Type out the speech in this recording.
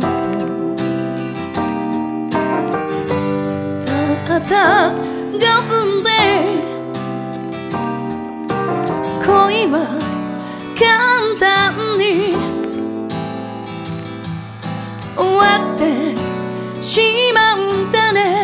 たと。たった5分で恋は簡単に終わってしまうんだね。